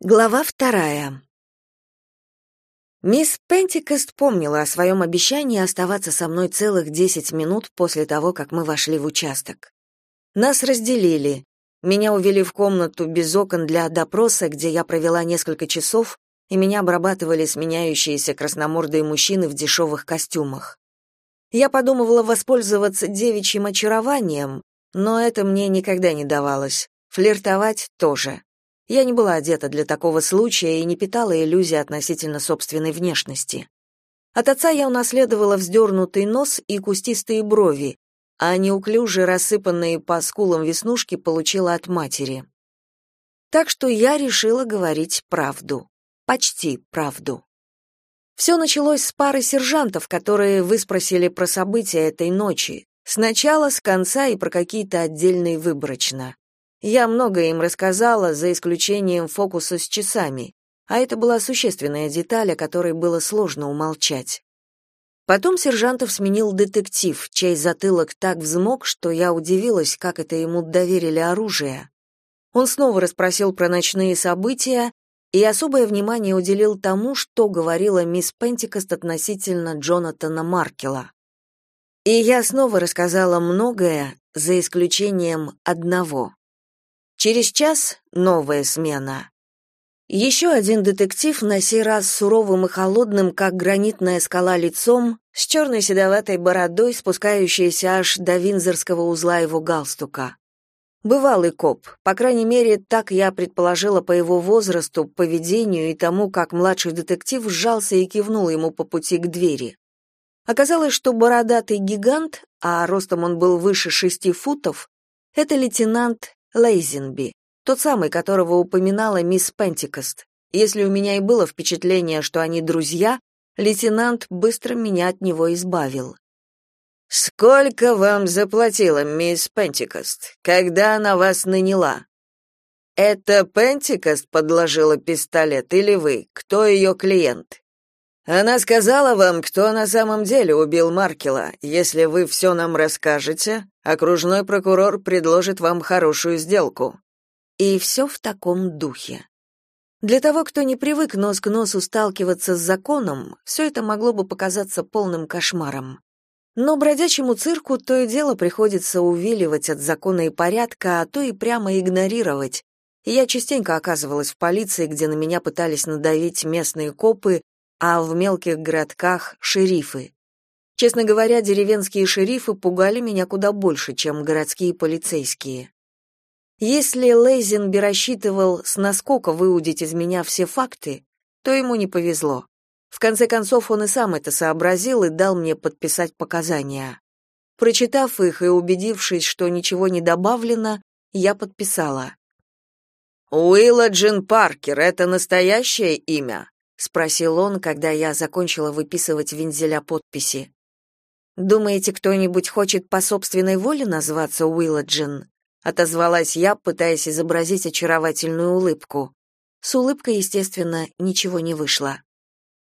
Глава вторая. Мисс Пентикост помнила о своем обещании оставаться со мной целых десять минут после того, как мы вошли в участок. Нас разделили. Меня увели в комнату без окон для допроса, где я провела несколько часов, и меня обрабатывали сменяющиеся красномордые мужчины в дешевых костюмах. Я подумывала воспользоваться девичьим очарованием, но это мне никогда не давалось. Флиртовать тоже. Я не была одета для такого случая и не питала иллюзий относительно собственной внешности. От отца я унаследовала вздернутый нос и кустистые брови, а неуклюже рассыпанные по скулам веснушки получила от матери. Так что я решила говорить правду. Почти правду. Все началось с пары сержантов, которые выспросили про события этой ночи. Сначала, с конца и про какие-то отдельные выборочно. Я многое им рассказала, за исключением фокуса с часами, а это была существенная деталь, о которой было сложно умолчать. Потом сержантов сменил детектив, чей затылок так взмок, что я удивилась, как это ему доверили оружие. Он снова расспросил про ночные события и особое внимание уделил тому, что говорила мисс Пентикост относительно Джонатана Маркела. И я снова рассказала многое, за исключением одного. Через час новая смена. Еще один детектив, на сей раз суровым и холодным, как гранитная скала лицом, с черной седоватой бородой, спускающейся аж до винзорского узла его галстука. Бывалый коп, по крайней мере, так я предположила по его возрасту, поведению и тому, как младший детектив сжался и кивнул ему по пути к двери. Оказалось, что бородатый гигант, а ростом он был выше шести футов, это лейтенант Лейзенби, тот самый, которого упоминала мисс Пентикост. Если у меня и было впечатление, что они друзья, лейтенант быстро меня от него избавил. «Сколько вам заплатила мисс Пентикост, когда она вас наняла?» «Это Пентикост подложила пистолет или вы? Кто ее клиент?» Она сказала вам, кто на самом деле убил Маркела. Если вы все нам расскажете, окружной прокурор предложит вам хорошую сделку. И все в таком духе. Для того, кто не привык нос к носу сталкиваться с законом, все это могло бы показаться полным кошмаром. Но бродячему цирку то и дело приходится увиливать от закона и порядка, а то и прямо игнорировать. Я частенько оказывалась в полиции, где на меня пытались надавить местные копы, а в мелких городках — шерифы. Честно говоря, деревенские шерифы пугали меня куда больше, чем городские полицейские. Если Лейзенби рассчитывал с наскока выудить из меня все факты, то ему не повезло. В конце концов, он и сам это сообразил и дал мне подписать показания. Прочитав их и убедившись, что ничего не добавлено, я подписала. «Уилла Джин Паркер — это настоящее имя?» Спросил он, когда я закончила выписывать вензеля подписи. Думаете, кто-нибудь хочет по собственной воле назваться Уилладжин? отозвалась я, пытаясь изобразить очаровательную улыбку. С улыбкой, естественно, ничего не вышло.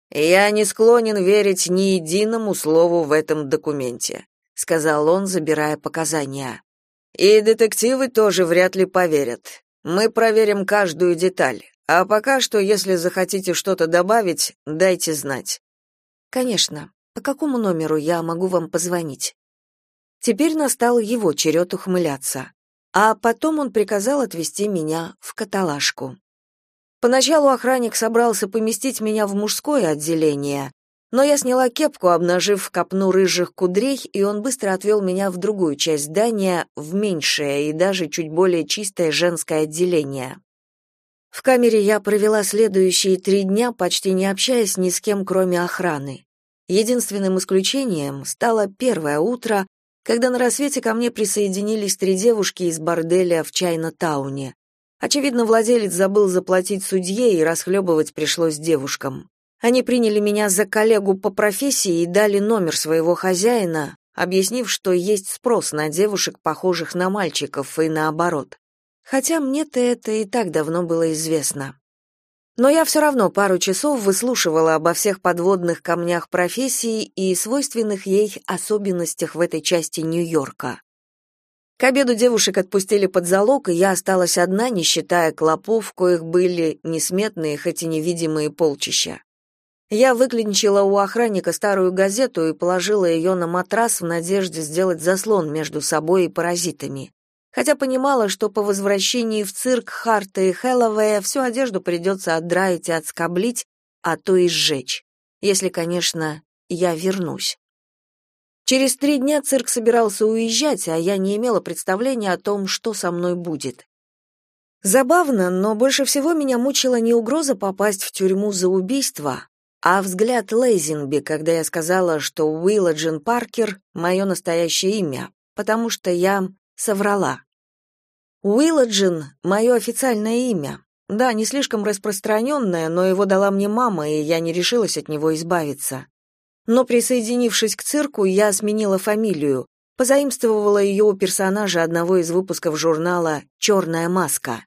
Я не склонен верить ни единому слову в этом документе, сказал он, забирая показания. И детективы тоже вряд ли поверят. Мы проверим каждую деталь. А пока что, если захотите что-то добавить, дайте знать. Конечно. По какому номеру я могу вам позвонить? Теперь настал его черед ухмыляться. А потом он приказал отвезти меня в каталажку. Поначалу охранник собрался поместить меня в мужское отделение, но я сняла кепку, обнажив копну рыжих кудрей, и он быстро отвел меня в другую часть здания, в меньшее и даже чуть более чистое женское отделение. В камере я провела следующие три дня, почти не общаясь ни с кем, кроме охраны. Единственным исключением стало первое утро, когда на рассвете ко мне присоединились три девушки из борделя в Чайна-тауне. Очевидно, владелец забыл заплатить судье, и расхлебывать пришлось девушкам. Они приняли меня за коллегу по профессии и дали номер своего хозяина, объяснив, что есть спрос на девушек, похожих на мальчиков, и наоборот хотя мне-то это и так давно было известно. Но я все равно пару часов выслушивала обо всех подводных камнях профессии и свойственных ей особенностях в этой части Нью-Йорка. К обеду девушек отпустили под залог, и я осталась одна, не считая клопов, коих были несметные, хоть и невидимые полчища. Я выклинчила у охранника старую газету и положила ее на матрас в надежде сделать заслон между собой и паразитами. Хотя понимала, что по возвращении в цирк Харта и Хэллоуэя всю одежду придется отдраить и отскоблить, а то и сжечь. Если, конечно, я вернусь. Через три дня цирк собирался уезжать, а я не имела представления о том, что со мной будет. Забавно, но больше всего меня мучила не угроза попасть в тюрьму за убийство, а взгляд Лейзинби, когда я сказала, что Уилла Джин Паркер — мое настоящее имя, потому что я соврала. Уилла Джин — мое официальное имя. Да, не слишком распространенное, но его дала мне мама, и я не решилась от него избавиться. Но присоединившись к цирку, я сменила фамилию, позаимствовала ее у персонажа одного из выпусков журнала «Черная маска».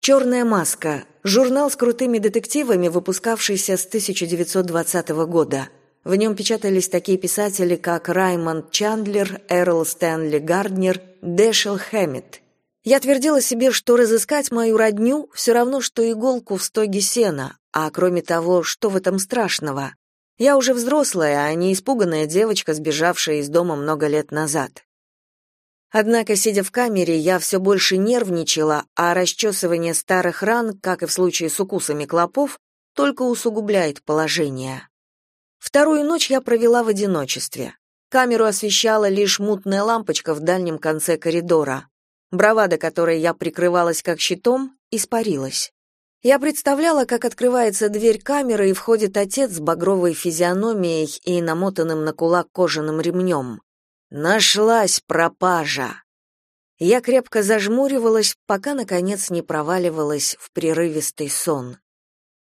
«Черная маска» — журнал с крутыми детективами, выпускавшийся с 1920 года. В нем печатались такие писатели, как Раймонд Чандлер, Эрл Стэнли Гарднер, Дэшел Хэммит. Я твердила себе, что разыскать мою родню все равно, что иголку в стоге сена, а кроме того, что в этом страшного? Я уже взрослая, а не испуганная девочка, сбежавшая из дома много лет назад. Однако, сидя в камере, я все больше нервничала, а расчесывание старых ран, как и в случае с укусами клопов, только усугубляет положение. Вторую ночь я провела в одиночестве. Камеру освещала лишь мутная лампочка в дальнем конце коридора. Бравада, которой я прикрывалась как щитом, испарилась. Я представляла, как открывается дверь камеры и входит отец с багровой физиономией и намотанным на кулак кожаным ремнем. Нашлась пропажа. Я крепко зажмуривалась, пока наконец не проваливалась в прерывистый сон.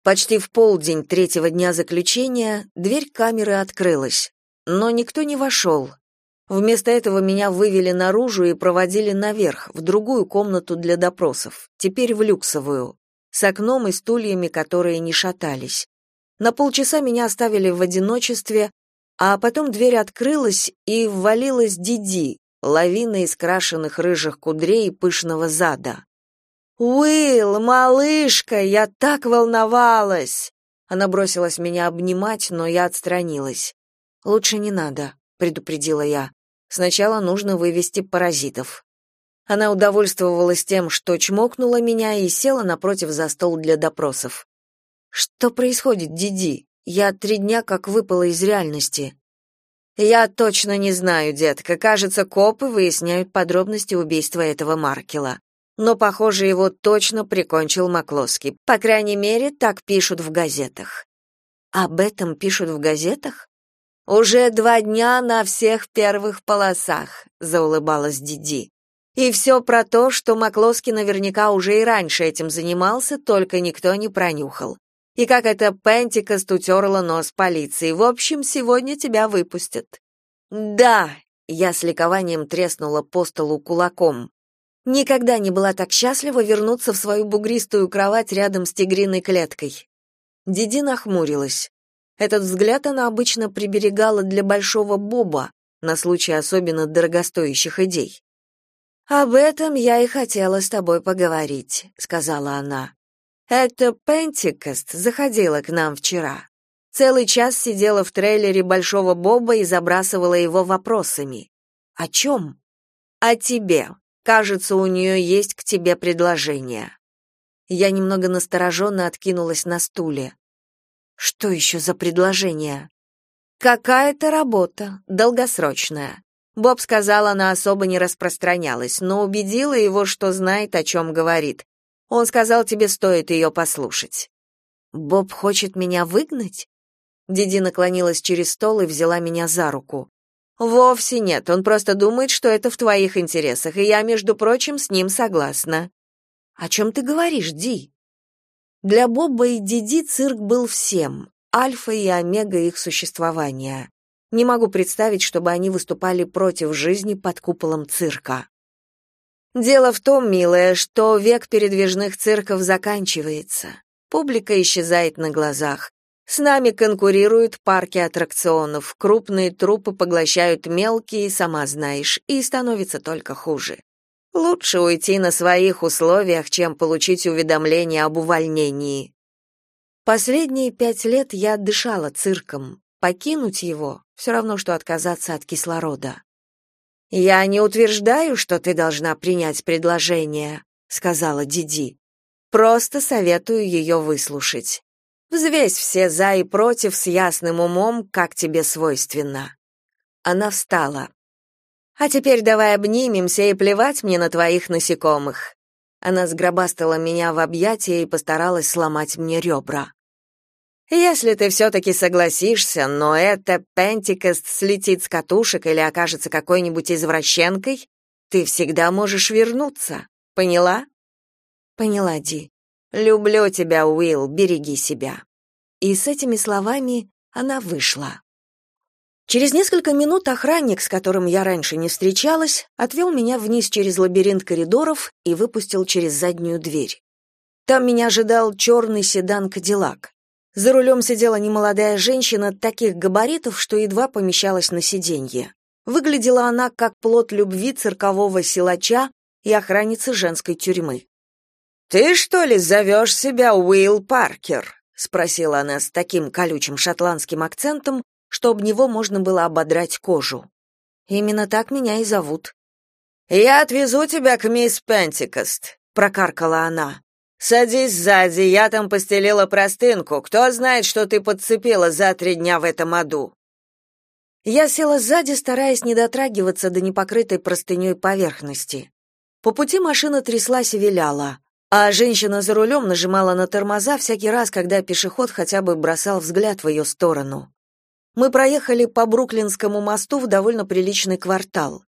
Почти в полдень третьего дня заключения дверь камеры открылась, но никто не вошел. Вместо этого меня вывели наружу и проводили наверх, в другую комнату для допросов, теперь в люксовую, с окном и стульями, которые не шатались. На полчаса меня оставили в одиночестве, а потом дверь открылась, и ввалилась Диди, лавина из крашеных рыжих кудрей и пышного зада. «Уилл, малышка, я так волновалась!» Она бросилась меня обнимать, но я отстранилась. «Лучше не надо», — предупредила я. «Сначала нужно вывести паразитов». Она удовольствовалась тем, что чмокнула меня и села напротив за стол для допросов. «Что происходит, Диди?» Я три дня как выпала из реальности. Я точно не знаю, детка. Кажется, копы выясняют подробности убийства этого Маркела. Но, похоже, его точно прикончил Маклоски. По крайней мере, так пишут в газетах. Об этом пишут в газетах? Уже два дня на всех первых полосах, заулыбалась Диди. И все про то, что Маклоски наверняка уже и раньше этим занимался, только никто не пронюхал и как эта Пентикост утерла нос полиции. В общем, сегодня тебя выпустят». «Да», — я с ликованием треснула по столу кулаком. Никогда не была так счастлива вернуться в свою бугристую кровать рядом с тигриной клеткой. Диди нахмурилась. Этот взгляд она обычно приберегала для большого Боба на случай особенно дорогостоящих идей. «Об этом я и хотела с тобой поговорить», — сказала она. Это Пентикост заходила к нам вчера. Целый час сидела в трейлере Большого Боба и забрасывала его вопросами. О чем? О тебе. Кажется, у нее есть к тебе предложение. Я немного настороженно откинулась на стуле. Что еще за предложение? Какая-то работа, долгосрочная. Боб сказал, она особо не распространялась, но убедила его, что знает, о чем говорит. Он сказал, тебе стоит ее послушать. Боб хочет меня выгнать? Диди наклонилась через стол и взяла меня за руку. Вовсе нет, он просто думает, что это в твоих интересах, и я, между прочим, с ним согласна. О чем ты говоришь, Ди? Для Боба и Диди цирк был всем, альфа и омега их существования. Не могу представить, чтобы они выступали против жизни под куполом цирка. Дело в том, милая, что век передвижных цирков заканчивается. Публика исчезает на глазах. С нами конкурируют парки аттракционов, крупные трупы поглощают мелкие, сама знаешь, и становится только хуже. Лучше уйти на своих условиях, чем получить уведомление об увольнении. Последние пять лет я дышала цирком. Покинуть его — все равно, что отказаться от кислорода. «Я не утверждаю, что ты должна принять предложение», — сказала Диди. «Просто советую ее выслушать. Взвесь все за и против с ясным умом, как тебе свойственно. Она встала. А теперь давай обнимемся и плевать мне на твоих насекомых. Она сгробастала меня в объятия и постаралась сломать мне ребра. Если ты все-таки согласишься, но эта Пентикост слетит с катушек или окажется какой-нибудь извращенкой, ты всегда можешь вернуться. Поняла? Поняла, Ди. Люблю тебя, Уилл, береги себя. И с этими словами она вышла. Через несколько минут охранник, с которым я раньше не встречалась, отвел меня вниз через лабиринт коридоров и выпустил через заднюю дверь. Там меня ожидал черный седан «Кадиллак». За рулем сидела немолодая женщина таких габаритов, что едва помещалась на сиденье. Выглядела она как плод любви циркового силача и охранницы женской тюрьмы. «Ты, что ли, зовешь себя Уилл Паркер?» — спросила она с таким колючим шотландским акцентом, что об него можно было ободрать кожу. «Именно так меня и зовут». «Я отвезу тебя к мисс Пентикост», — прокаркала она. «Садись сзади, я там постелила простынку. Кто знает, что ты подцепила за три дня в этом аду?» Я села сзади, стараясь не дотрагиваться до непокрытой простыней поверхности. По пути машина тряслась и виляла а женщина за рулем нажимала на тормоза всякий раз, когда пешеход хотя бы бросал взгляд в ее сторону. Мы проехали по Бруклинскому мосту в довольно приличный квартал.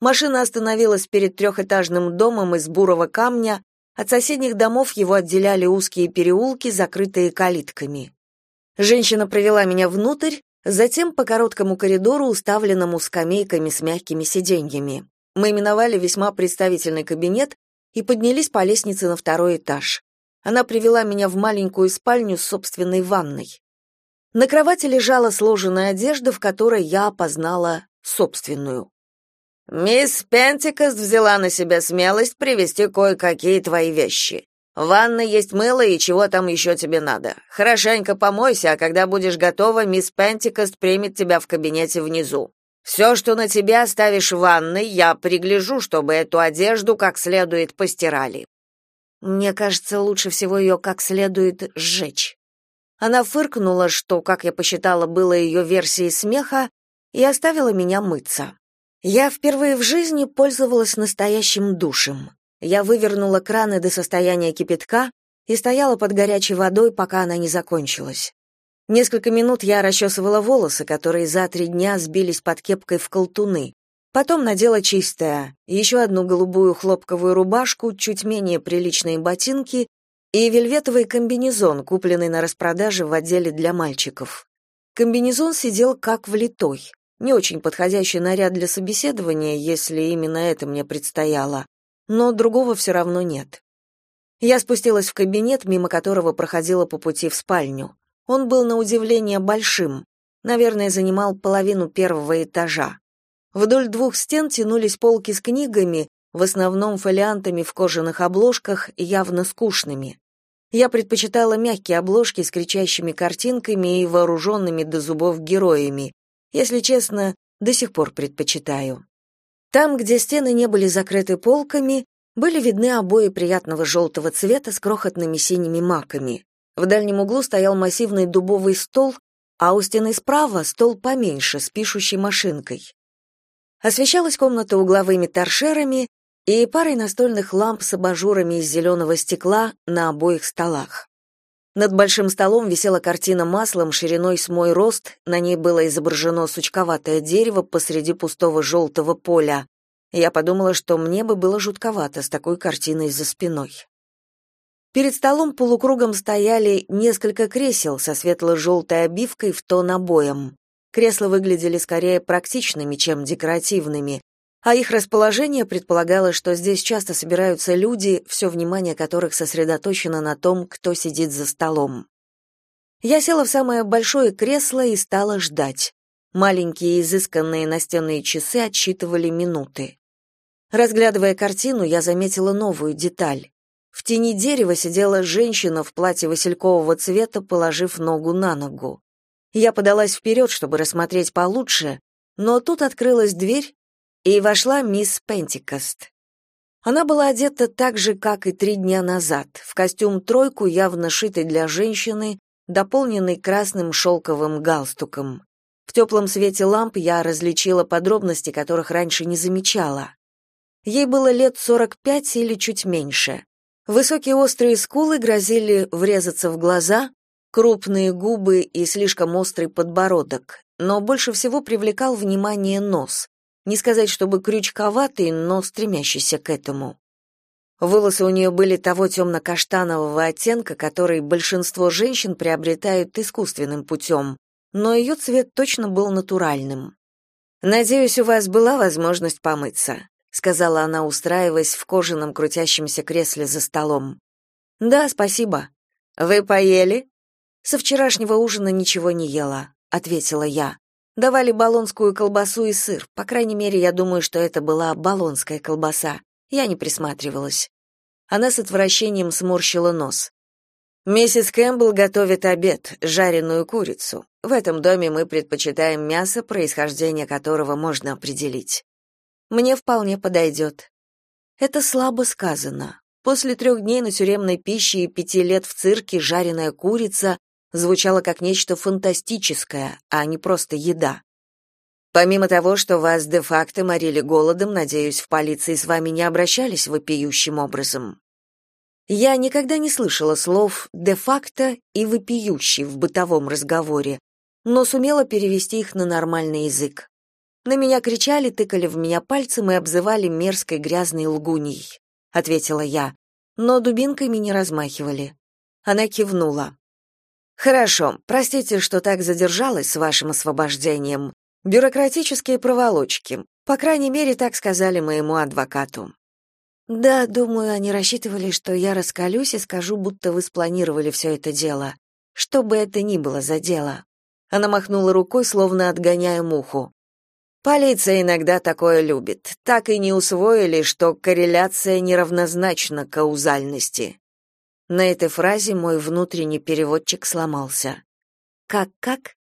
Машина остановилась перед трехэтажным домом из бурого камня, от соседних домов его отделяли узкие переулки, закрытые калитками. Женщина провела меня внутрь, затем по короткому коридору, уставленному скамейками с мягкими сиденьями. Мы миновали весьма представительный кабинет, и поднялись по лестнице на второй этаж. Она привела меня в маленькую спальню с собственной ванной. На кровати лежала сложенная одежда, в которой я опознала собственную. «Мисс Пентикост взяла на себя смелость привезти кое-какие твои вещи. В ванной есть мыло и чего там еще тебе надо. Хорошенько помойся, а когда будешь готова, мисс Пентикост примет тебя в кабинете внизу. Все, что на тебя оставишь в ванной, я пригляжу, чтобы эту одежду как следует постирали. Мне кажется, лучше всего ее как следует сжечь. Она фыркнула, что, как я посчитала, было ее версией смеха, и оставила меня мыться. Я впервые в жизни пользовалась настоящим душем. Я вывернула краны до состояния кипятка и стояла под горячей водой, пока она не закончилась. Несколько минут я расчесывала волосы, которые за три дня сбились под кепкой в колтуны. Потом надела чистое, еще одну голубую хлопковую рубашку, чуть менее приличные ботинки и вельветовый комбинезон, купленный на распродаже в отделе для мальчиков. Комбинезон сидел как влитой. Не очень подходящий наряд для собеседования, если именно это мне предстояло, но другого все равно нет. Я спустилась в кабинет, мимо которого проходила по пути в спальню. Он был на удивление большим, наверное, занимал половину первого этажа. Вдоль двух стен тянулись полки с книгами, в основном фолиантами в кожаных обложках, явно скучными. Я предпочитала мягкие обложки с кричащими картинками и вооруженными до зубов героями. Если честно, до сих пор предпочитаю. Там, где стены не были закрыты полками, были видны обои приятного желтого цвета с крохотными синими маками. В дальнем углу стоял массивный дубовый стол, а у стены справа стол поменьше, с пишущей машинкой. Освещалась комната угловыми торшерами и парой настольных ламп с абажурами из зеленого стекла на обоих столах. Над большим столом висела картина маслом шириной с мой рост, на ней было изображено сучковатое дерево посреди пустого желтого поля. Я подумала, что мне бы было жутковато с такой картиной за спиной. Перед столом полукругом стояли несколько кресел со светло-желтой обивкой в тон обоям. Кресла выглядели скорее практичными, чем декоративными, а их расположение предполагало, что здесь часто собираются люди, все внимание которых сосредоточено на том, кто сидит за столом. Я села в самое большое кресло и стала ждать. Маленькие изысканные настенные часы отсчитывали минуты. Разглядывая картину, я заметила новую деталь. В тени дерева сидела женщина в платье василькового цвета, положив ногу на ногу. Я подалась вперед, чтобы рассмотреть получше, но тут открылась дверь, и вошла мисс Пентикост. Она была одета так же, как и три дня назад, в костюм-тройку, явно шитый для женщины, дополненный красным шелковым галстуком. В теплом свете ламп я различила подробности, которых раньше не замечала. Ей было лет сорок пять или чуть меньше. Высокие острые скулы грозили врезаться в глаза, крупные губы и слишком острый подбородок, но больше всего привлекал внимание нос. Не сказать, чтобы крючковатый, но стремящийся к этому. Волосы у нее были того темно-каштанового оттенка, который большинство женщин приобретают искусственным путем, но ее цвет точно был натуральным. «Надеюсь, у вас была возможность помыться», сказала она, устраиваясь в кожаном крутящемся кресле за столом. Да, спасибо. Вы поели? Со вчерашнего ужина ничего не ела, ответила я. Давали болонскую колбасу и сыр. По крайней мере, я думаю, что это была болонская колбаса. Я не присматривалась. Она с отвращением сморщила нос. Миссис Кэмпбелл готовит обед, жареную курицу. В этом доме мы предпочитаем мясо, происхождение которого можно определить. Мне вполне подойдет». Это слабо сказано. После трех дней на тюремной пище и пяти лет в цирке жареная курица звучала как нечто фантастическое, а не просто еда. Помимо того, что вас де-факто морили голодом, надеюсь, в полиции с вами не обращались вопиющим образом. Я никогда не слышала слов «де-факто» и «вопиющий» в бытовом разговоре, но сумела перевести их на нормальный язык. На меня кричали, тыкали в меня пальцем и обзывали мерзкой грязной лгуней, ответила я. Но дубинками не размахивали. Она кивнула. Хорошо, простите, что так задержалась с вашим освобождением. Бюрократические проволочки. По крайней мере, так сказали моему адвокату. Да, думаю, они рассчитывали, что я раскалюсь и скажу, будто вы спланировали все это дело. Что бы это ни было за дело. Она махнула рукой, словно отгоняя муху. Полиция иногда такое любит. Так и не усвоили, что корреляция неравнозначна каузальности. На этой фразе мой внутренний переводчик сломался. Как-как?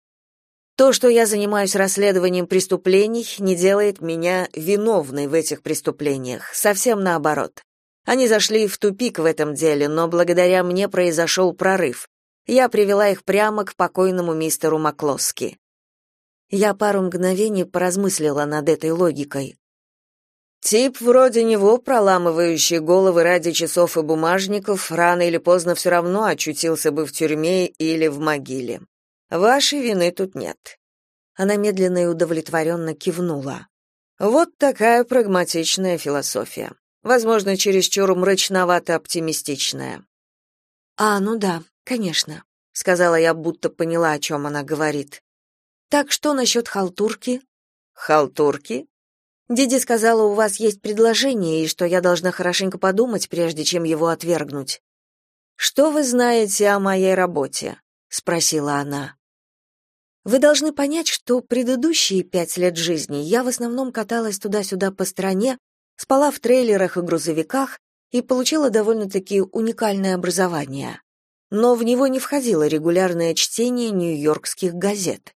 То, что я занимаюсь расследованием преступлений, не делает меня виновной в этих преступлениях, совсем наоборот. Они зашли в тупик в этом деле, но благодаря мне произошел прорыв. Я привела их прямо к покойному мистеру Маклоски. Я пару мгновений поразмыслила над этой логикой. Тип вроде него, проламывающий головы ради часов и бумажников, рано или поздно все равно очутился бы в тюрьме или в могиле. Вашей вины тут нет. Она медленно и удовлетворенно кивнула. Вот такая прагматичная философия. Возможно, чересчур мрачновато-оптимистичная. А, ну да, конечно, сказала я, будто поняла, о чем она говорит. Так что насчет халтурки? Халтурки? Диди сказала, у вас есть предложение, и что я должна хорошенько подумать, прежде чем его отвергнуть. Что вы знаете о моей работе? спросила она. Вы должны понять, что предыдущие пять лет жизни я в основном каталась туда-сюда по стране, спала в трейлерах и грузовиках и получила довольно-таки уникальное образование. Но в него не входило регулярное чтение нью-йоркских газет.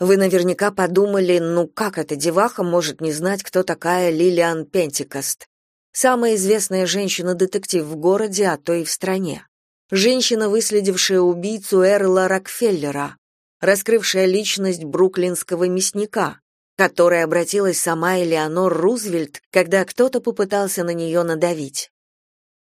Вы наверняка подумали, ну как эта деваха может не знать, кто такая Лилиан Пентикост? Самая известная женщина-детектив в городе, а то и в стране. Женщина, выследившая убийцу Эрла Рокфеллера, раскрывшая личность бруклинского мясника, которой обратилась сама Элеонор Рузвельт, когда кто-то попытался на нее надавить.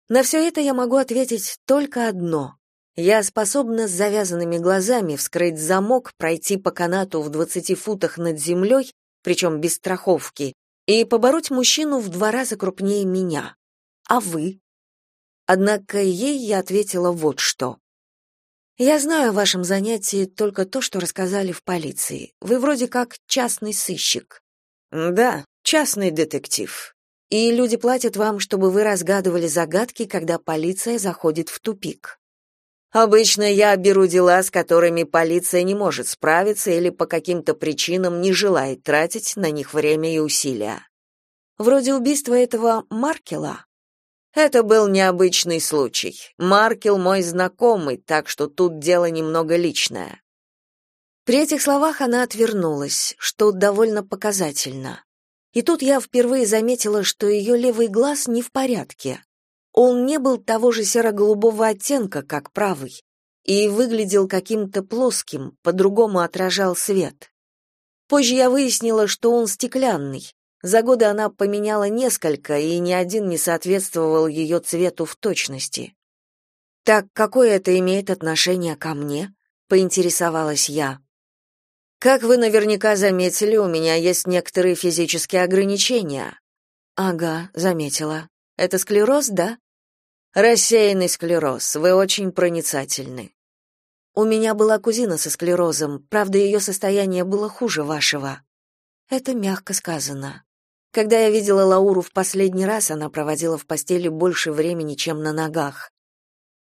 На все это я могу ответить только одно. Я способна с завязанными глазами вскрыть замок, пройти по канату в двадцати футах над землей, причем без страховки, и побороть мужчину в два раза крупнее меня. А вы? Однако ей я ответила вот что. Я знаю о вашем занятии только то, что рассказали в полиции. Вы вроде как частный сыщик. Да, частный детектив. И люди платят вам, чтобы вы разгадывали загадки, когда полиция заходит в тупик. Обычно я беру дела, с которыми полиция не может справиться или по каким-то причинам не желает тратить на них время и усилия. Вроде убийства этого Маркела. Это был необычный случай. Маркел мой знакомый, так что тут дело немного личное. При этих словах она отвернулась, что довольно показательно. И тут я впервые заметила, что ее левый глаз не в порядке. Он не был того же серо-голубого оттенка, как правый, и выглядел каким-то плоским, по-другому отражал свет. Позже я выяснила, что он стеклянный, за годы она поменяла несколько, и ни один не соответствовал ее цвету в точности. «Так какое это имеет отношение ко мне?» — поинтересовалась я. «Как вы наверняка заметили, у меня есть некоторые физические ограничения». «Ага», — заметила. «Это склероз, да?» «Рассеянный склероз. Вы очень проницательны». «У меня была кузина со склерозом, правда, ее состояние было хуже вашего». «Это мягко сказано». Когда я видела Лауру в последний раз, она проводила в постели больше времени, чем на ногах.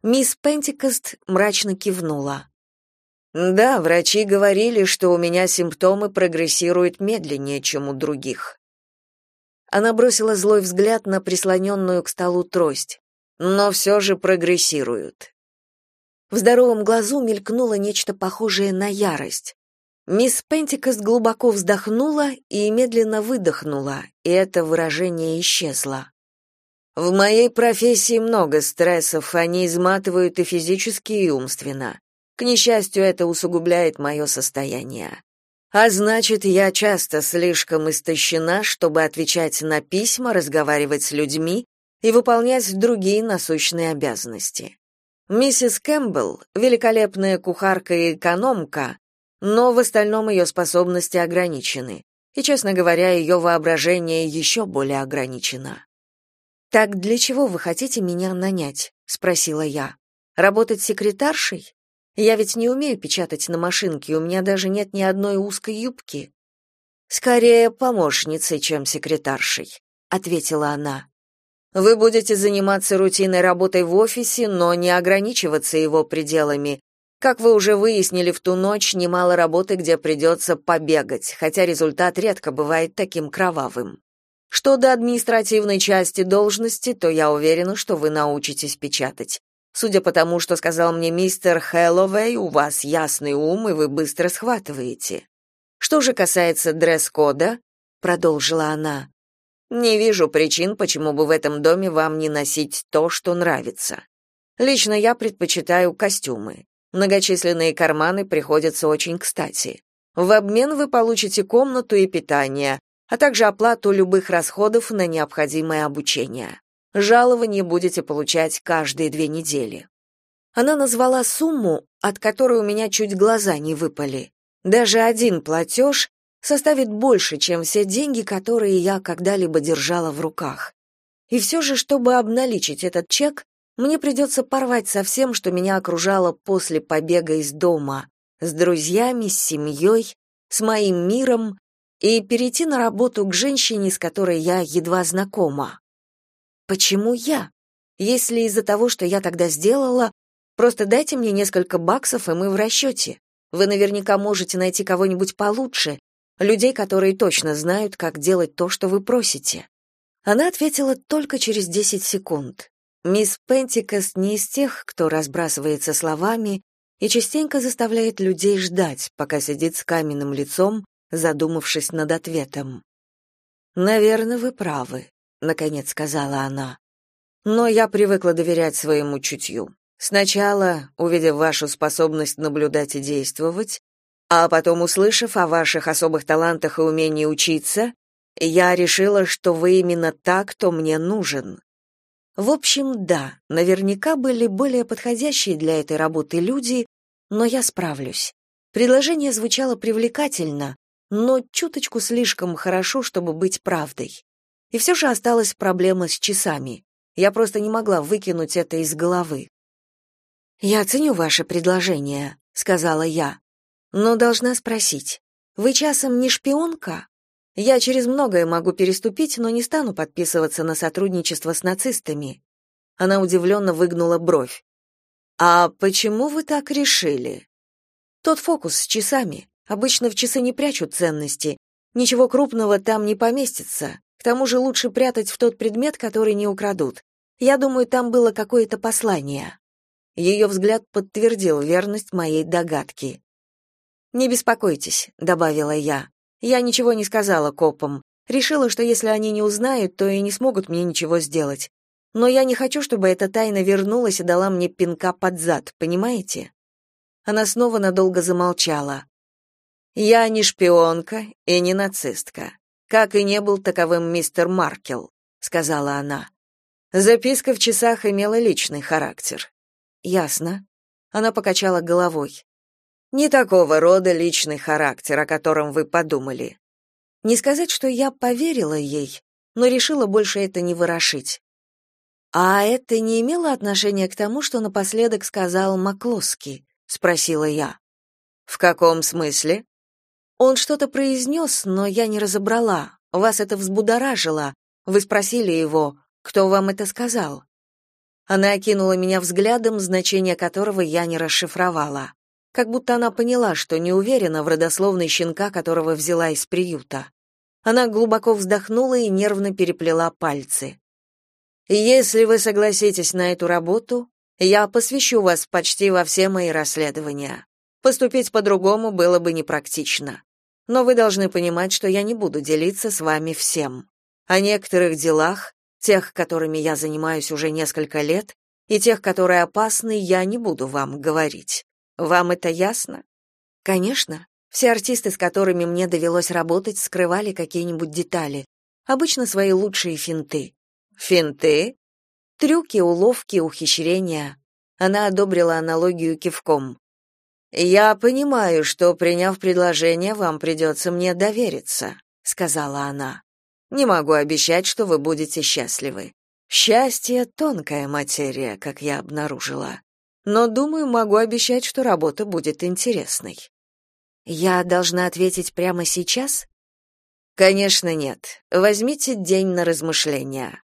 Мисс Пентикост мрачно кивнула. Да, врачи говорили, что у меня симптомы прогрессируют медленнее, чем у других. Она бросила злой взгляд на прислоненную к столу трость. Но все же прогрессируют. В здоровом глазу мелькнуло нечто похожее на ярость. Мисс Пентикост глубоко вздохнула и медленно выдохнула, и это выражение исчезло. В моей профессии много стрессов, они изматывают и физически, и умственно. К несчастью, это усугубляет мое состояние. А значит, я часто слишком истощена, чтобы отвечать на письма, разговаривать с людьми и выполнять другие насущные обязанности. Миссис Кэмпбелл, великолепная кухарка и экономка, но в остальном ее способности ограничены, и, честно говоря, ее воображение еще более ограничено. «Так для чего вы хотите меня нанять?» — спросила я. «Работать секретаршей? Я ведь не умею печатать на машинке, у меня даже нет ни одной узкой юбки». «Скорее помощницей, чем секретаршей», — ответила она. «Вы будете заниматься рутинной работой в офисе, но не ограничиваться его пределами, как вы уже выяснили в ту ночь, немало работы, где придется побегать, хотя результат редко бывает таким кровавым. Что до административной части должности, то я уверена, что вы научитесь печатать. Судя по тому, что сказал мне мистер Хэллоуэй, у вас ясный ум, и вы быстро схватываете. Что же касается дресс-кода, продолжила она. Не вижу причин, почему бы в этом доме вам не носить то, что нравится. Лично я предпочитаю костюмы. Многочисленные карманы приходятся очень кстати. В обмен вы получите комнату и питание, а также оплату любых расходов на необходимое обучение. Жалование будете получать каждые две недели. Она назвала сумму, от которой у меня чуть глаза не выпали. Даже один платеж составит больше, чем все деньги, которые я когда-либо держала в руках. И все же, чтобы обналичить этот чек, мне придется порвать со всем, что меня окружало после побега из дома, с друзьями, с семьей, с моим миром и перейти на работу к женщине, с которой я едва знакома. Почему я? Если из-за того, что я тогда сделала, просто дайте мне несколько баксов, и мы в расчете. Вы наверняка можете найти кого-нибудь получше, людей, которые точно знают, как делать то, что вы просите. Она ответила только через десять секунд. Мисс Пентикост не из тех, кто разбрасывается словами и частенько заставляет людей ждать, пока сидит с каменным лицом, задумавшись над ответом. «Наверное, вы правы», — наконец сказала она. «Но я привыкла доверять своему чутью. Сначала, увидев вашу способность наблюдать и действовать, а потом, услышав о ваших особых талантах и умении учиться, я решила, что вы именно так, кто мне нужен. В общем, да, наверняка были более подходящие для этой работы люди, но я справлюсь. Предложение звучало привлекательно, но чуточку слишком хорошо, чтобы быть правдой. И все же осталась проблема с часами. Я просто не могла выкинуть это из головы. «Я оценю ваше предложение», — сказала я. «Но должна спросить, вы часом не шпионка?» Я через многое могу переступить, но не стану подписываться на сотрудничество с нацистами. Она удивленно выгнула бровь. А почему вы так решили? Тот фокус с часами. Обычно в часы не прячут ценности. Ничего крупного там не поместится. К тому же лучше прятать в тот предмет, который не украдут. Я думаю, там было какое-то послание. Ее взгляд подтвердил верность моей догадки. «Не беспокойтесь», — добавила я. «Я ничего не сказала копам. Решила, что если они не узнают, то и не смогут мне ничего сделать. Но я не хочу, чтобы эта тайна вернулась и дала мне пинка под зад, понимаете?» Она снова надолго замолчала. «Я не шпионка и не нацистка, как и не был таковым мистер Маркел», — сказала она. Записка в часах имела личный характер. Ясно. Она покачала головой. Не такого рода личный характер, о котором вы подумали. Не сказать, что я поверила ей, но решила больше это не ворошить. А это не имело отношения к тому, что напоследок сказал Маклоски, спросила я. В каком смысле? Он что-то произнес, но я не разобрала. Вас это взбудоражило. Вы спросили его, кто вам это сказал? Она окинула меня взглядом, значение которого я не расшифровала. Как будто она поняла, что не уверена в родословной щенка, которого взяла из приюта. Она глубоко вздохнула и нервно переплела пальцы. «Если вы согласитесь на эту работу, я посвящу вас почти во все мои расследования. Поступить по-другому было бы непрактично. Но вы должны понимать, что я не буду делиться с вами всем. О некоторых делах Тех, которыми я занимаюсь уже несколько лет, и тех, которые опасны, я не буду вам говорить. Вам это ясно? Конечно. Все артисты, с которыми мне довелось работать, скрывали какие-нибудь детали, обычно свои лучшие финты. Финты? Трюки, уловки, ухищрения. Она одобрила аналогию кивком. Я понимаю, что приняв предложение, вам придется мне довериться, сказала она. Не могу обещать, что вы будете счастливы. Счастье — тонкая материя, как я обнаружила. Но, думаю, могу обещать, что работа будет интересной. Я должна ответить прямо сейчас? Конечно, нет. Возьмите день на размышления.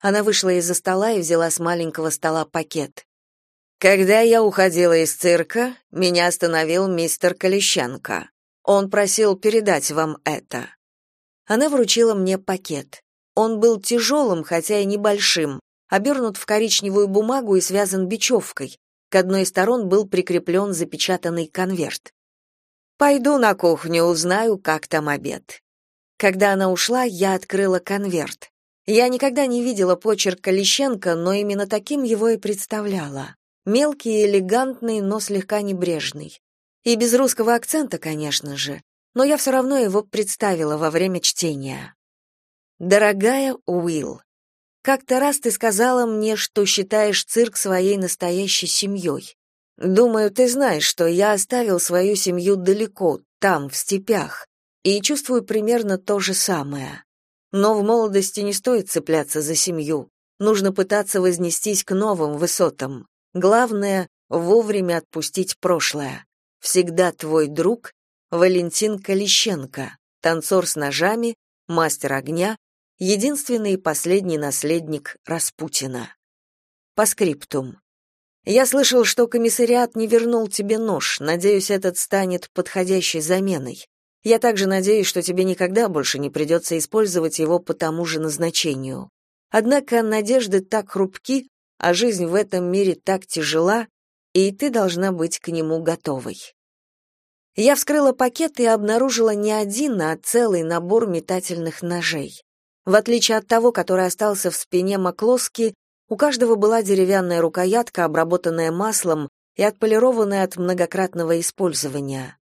Она вышла из-за стола и взяла с маленького стола пакет. Когда я уходила из цирка, меня остановил мистер Колещенко. Он просил передать вам это. Она вручила мне пакет. Он был тяжелым, хотя и небольшим, обернут в коричневую бумагу и связан бечевкой. К одной из сторон был прикреплен запечатанный конверт. «Пойду на кухню, узнаю, как там обед». Когда она ушла, я открыла конверт. Я никогда не видела почерк Калищенко, но именно таким его и представляла. Мелкий элегантный, но слегка небрежный. И без русского акцента, конечно же но я все равно его представила во время чтения. Дорогая Уилл, как-то раз ты сказала мне, что считаешь цирк своей настоящей семьей. Думаю, ты знаешь, что я оставил свою семью далеко, там, в степях, и чувствую примерно то же самое. Но в молодости не стоит цепляться за семью. Нужно пытаться вознестись к новым высотам. Главное — вовремя отпустить прошлое. Всегда твой друг Валентин Калищенко, танцор с ножами, мастер огня, единственный и последний наследник Распутина. По скриптум. Я слышал, что комиссариат не вернул тебе нож. Надеюсь, этот станет подходящей заменой. Я также надеюсь, что тебе никогда больше не придется использовать его по тому же назначению. Однако надежды так хрупки, а жизнь в этом мире так тяжела, и ты должна быть к нему готовой. Я вскрыла пакет и обнаружила не один, а целый набор метательных ножей. В отличие от того, который остался в спине Маклоски, у каждого была деревянная рукоятка, обработанная маслом и отполированная от многократного использования.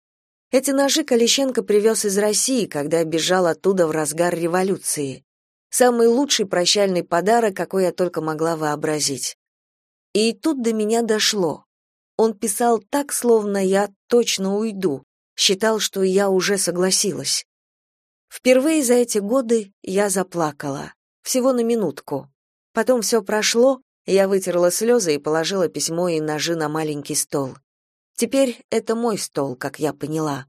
Эти ножи Калищенко привез из России, когда бежал оттуда в разгар революции. Самый лучший прощальный подарок, какой я только могла вообразить. И тут до меня дошло. Он писал так, словно я точно уйду, считал, что я уже согласилась. Впервые за эти годы я заплакала, всего на минутку. Потом все прошло, я вытерла слезы и положила письмо и ножи на маленький стол. Теперь это мой стол, как я поняла.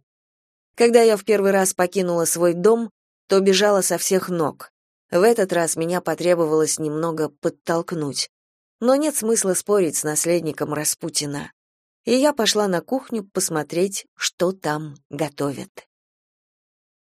Когда я в первый раз покинула свой дом, то бежала со всех ног. В этот раз меня потребовалось немного подтолкнуть. Но нет смысла спорить с наследником Распутина. И я пошла на кухню посмотреть, что там готовят.